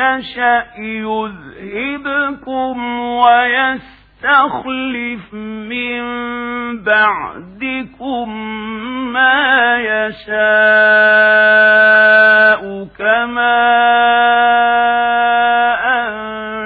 يشأ يذهبكم ويستخلف من بعدكم ما يشاء كما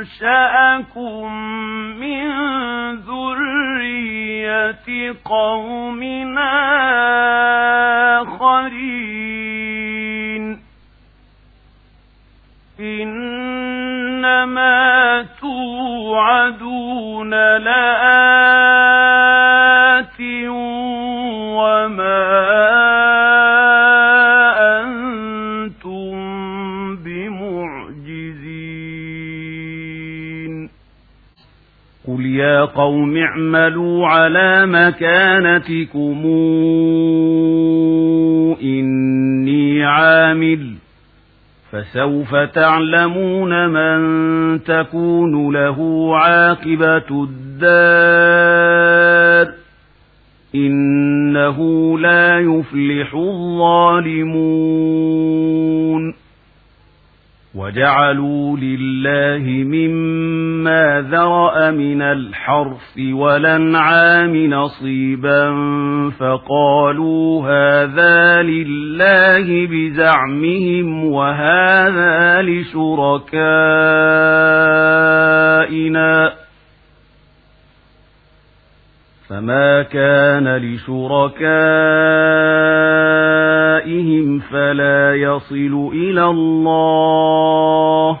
أنشأكم من ذرية قومنا إنما توعدون لآت وما أنتم بمعجزين. قل يا قوم اعملوا على مكانتكم إني عامل فسوف تعلمون من تكون له عاقبة الدار. إنه لا يفلح الظالمون. وجعلوا لله مما ذرأ من الحرث والانعام نصيبا فقالوا هذا لله بزعمهم وهذا لشركائنا فما كان لشركائهم فلا يصل إلى الله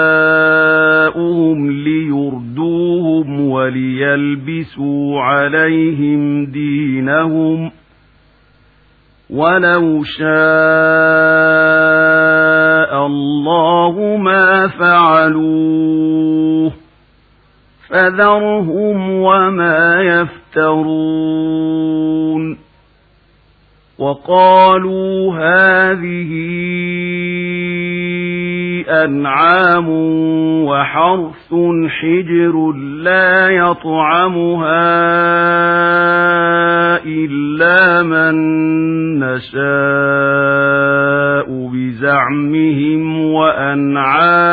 وليلبسوا عليهم دينهم ولو شاء الله ما فعلوه فذرهم وما يفترون وقالوا هذه أنعام وحرث حجر لا يطعمها إلا من نشاء بزعمهم وأنعام